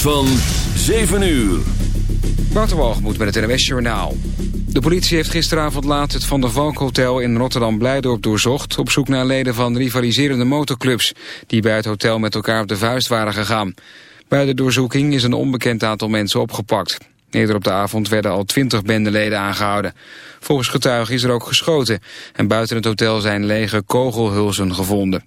Van 7 uur. moet met het NWS Journaal. De politie heeft gisteravond laat het Van der Valk Hotel in Rotterdam-Blijdorp doorzocht... op zoek naar leden van rivaliserende motorclubs... die bij het hotel met elkaar op de vuist waren gegaan. Bij de doorzoeking is een onbekend aantal mensen opgepakt. Eerder op de avond werden al twintig bendeleden aangehouden. Volgens getuigen is er ook geschoten... en buiten het hotel zijn lege kogelhulzen gevonden.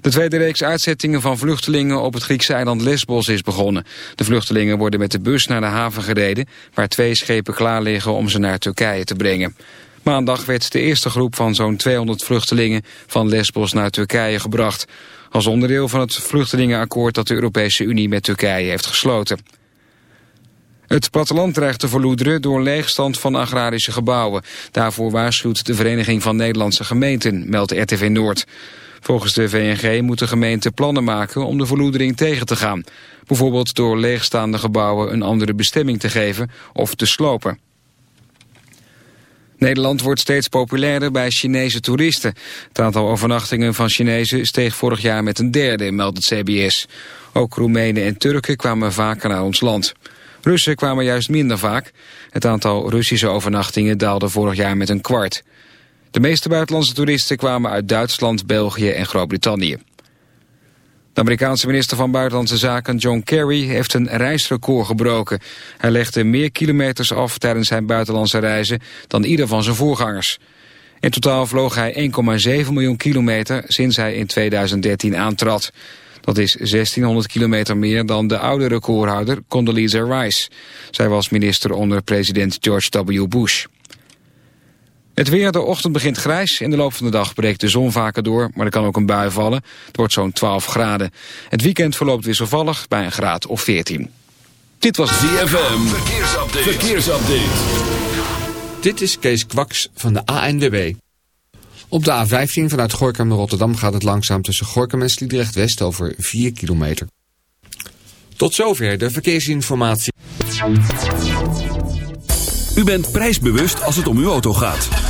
De tweede reeks uitzettingen van vluchtelingen op het Griekse eiland Lesbos is begonnen. De vluchtelingen worden met de bus naar de haven gereden... waar twee schepen klaar liggen om ze naar Turkije te brengen. Maandag werd de eerste groep van zo'n 200 vluchtelingen van Lesbos naar Turkije gebracht. Als onderdeel van het vluchtelingenakkoord dat de Europese Unie met Turkije heeft gesloten. Het platteland dreigt te verloederen door leegstand van agrarische gebouwen. Daarvoor waarschuwt de Vereniging van Nederlandse Gemeenten, meldt RTV Noord. Volgens de VNG moet de gemeente plannen maken om de verloedering tegen te gaan. Bijvoorbeeld door leegstaande gebouwen een andere bestemming te geven of te slopen. Nederland wordt steeds populairder bij Chinese toeristen. Het aantal overnachtingen van Chinezen steeg vorig jaar met een derde, meldt het CBS. Ook Roemenen en Turken kwamen vaker naar ons land. Russen kwamen juist minder vaak. Het aantal Russische overnachtingen daalde vorig jaar met een kwart. De meeste buitenlandse toeristen kwamen uit Duitsland, België en Groot-Brittannië. De Amerikaanse minister van Buitenlandse Zaken John Kerry heeft een reisrecord gebroken. Hij legde meer kilometers af tijdens zijn buitenlandse reizen dan ieder van zijn voorgangers. In totaal vloog hij 1,7 miljoen kilometer sinds hij in 2013 aantrad. Dat is 1600 kilometer meer dan de oude recordhouder Condoleezza Rice. Zij was minister onder president George W. Bush. Het weer, de ochtend begint grijs. In de loop van de dag breekt de zon vaker door, maar er kan ook een bui vallen. Het wordt zo'n 12 graden. Het weekend verloopt wisselvallig bij een graad of 14. Dit was ZFM. Verkeersupdate. Verkeersupdate. Dit is Kees Kwaks van de ANWB. Op de A15 vanuit Gorkum naar Rotterdam gaat het langzaam tussen Gorkum en Sliedrecht West over 4 kilometer. Tot zover de verkeersinformatie. U bent prijsbewust als het om uw auto gaat.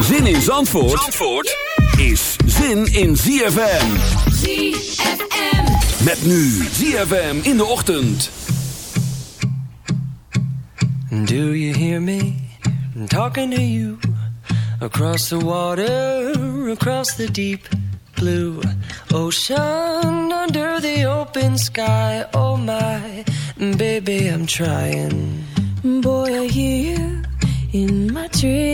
Zin in Zandvoort, Zandvoort is zin in ZFM. ZFM. Met nu ZFM in de ochtend. Do you hear me I'm talking to you across the water, across the deep blue ocean, under the open sky? Oh my, baby, I'm trying. Boy, I hear you in my dreams.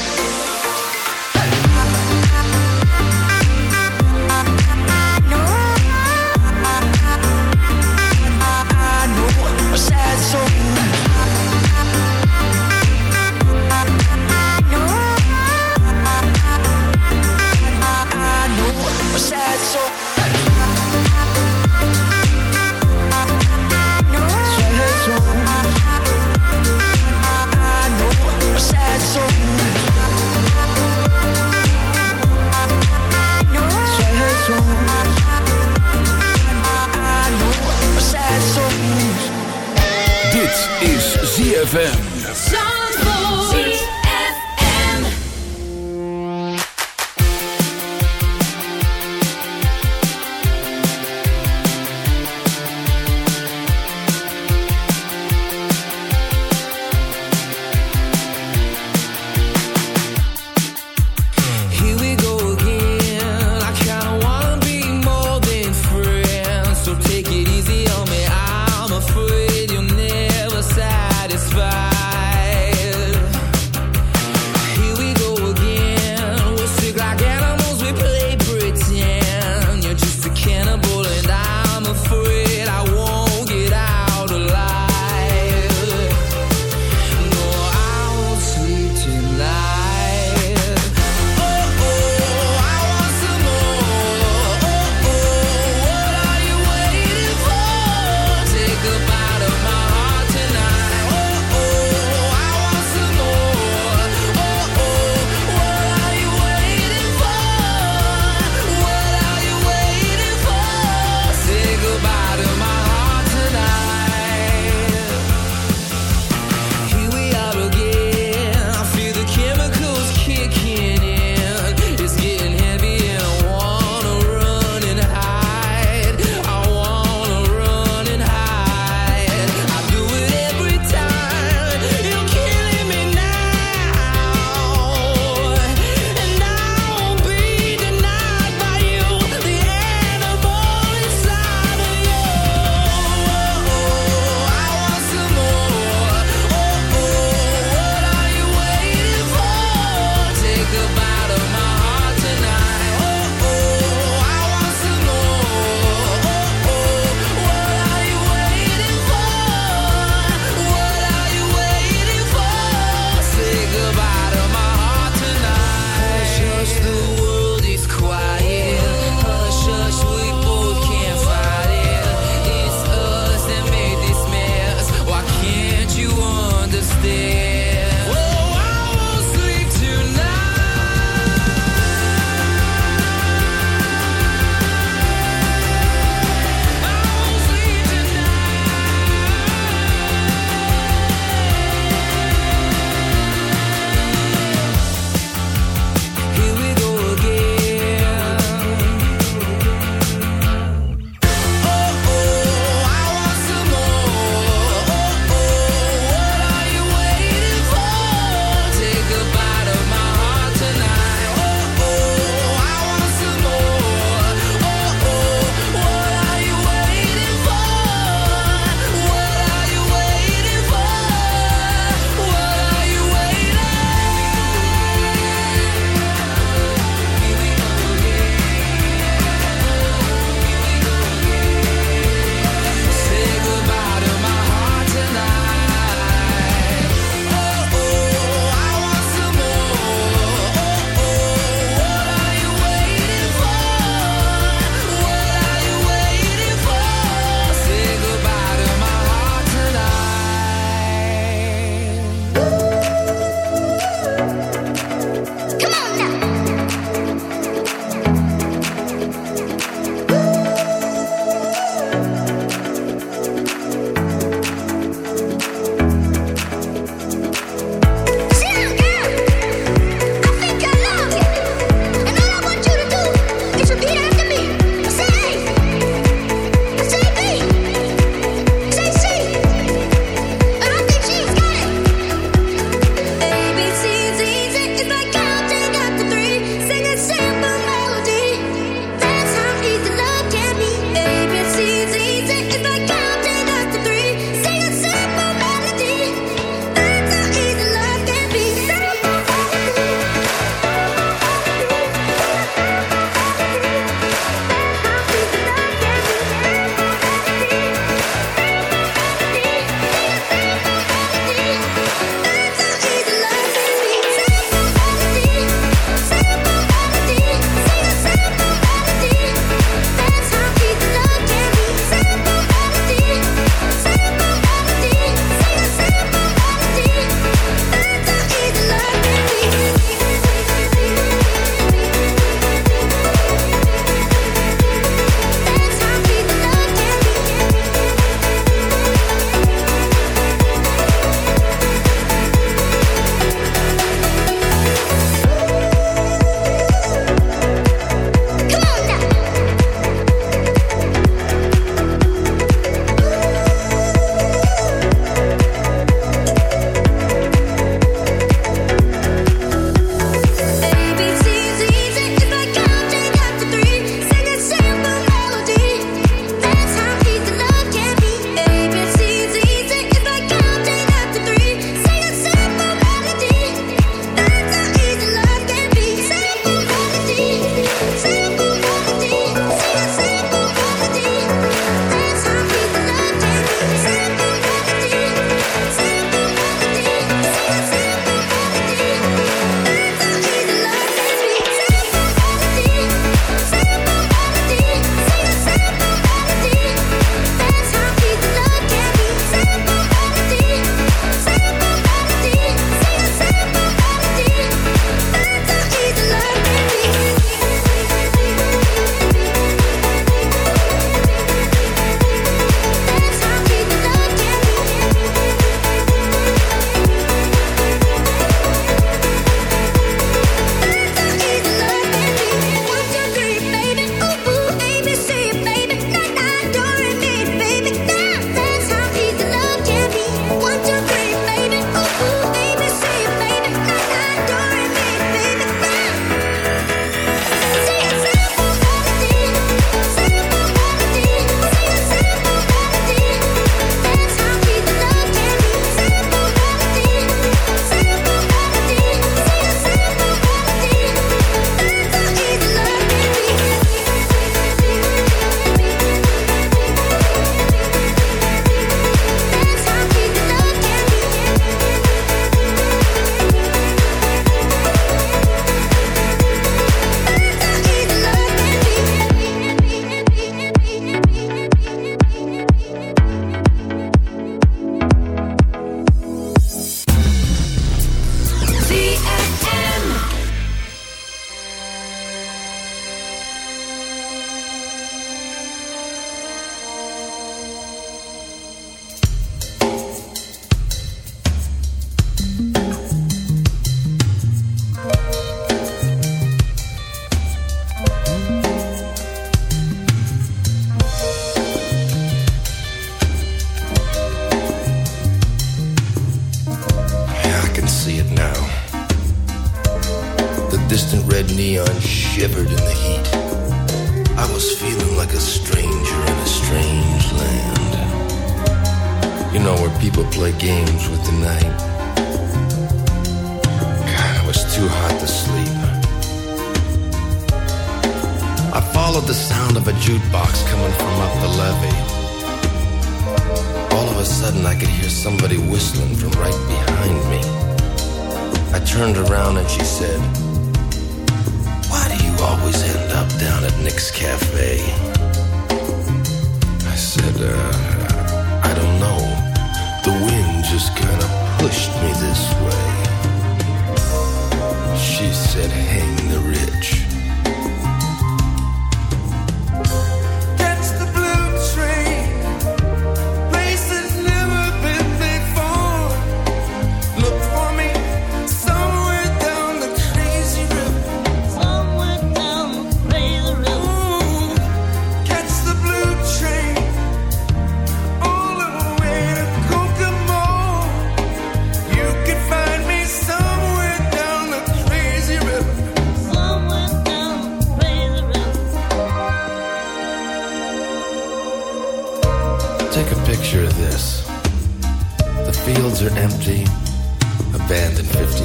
ZFM.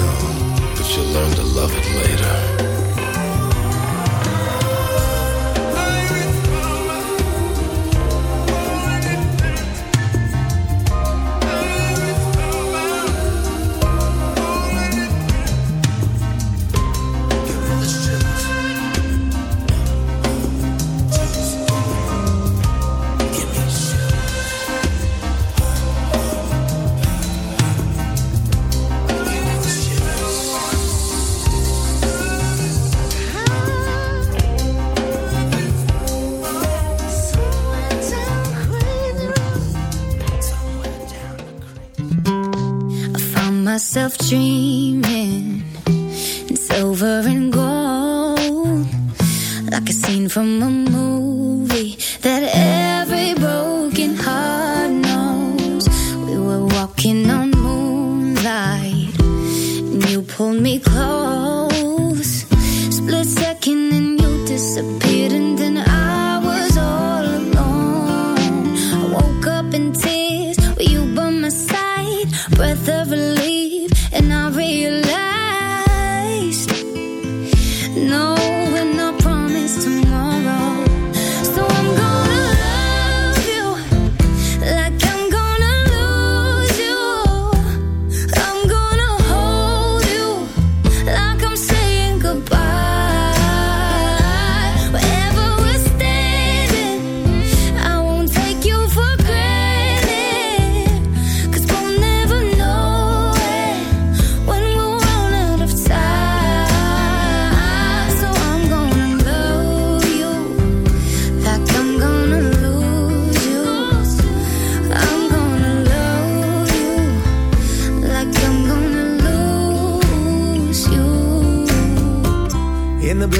now, but you'll learn to love it later.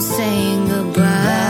saying goodbye.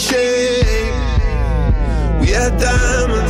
shame. We had diamonds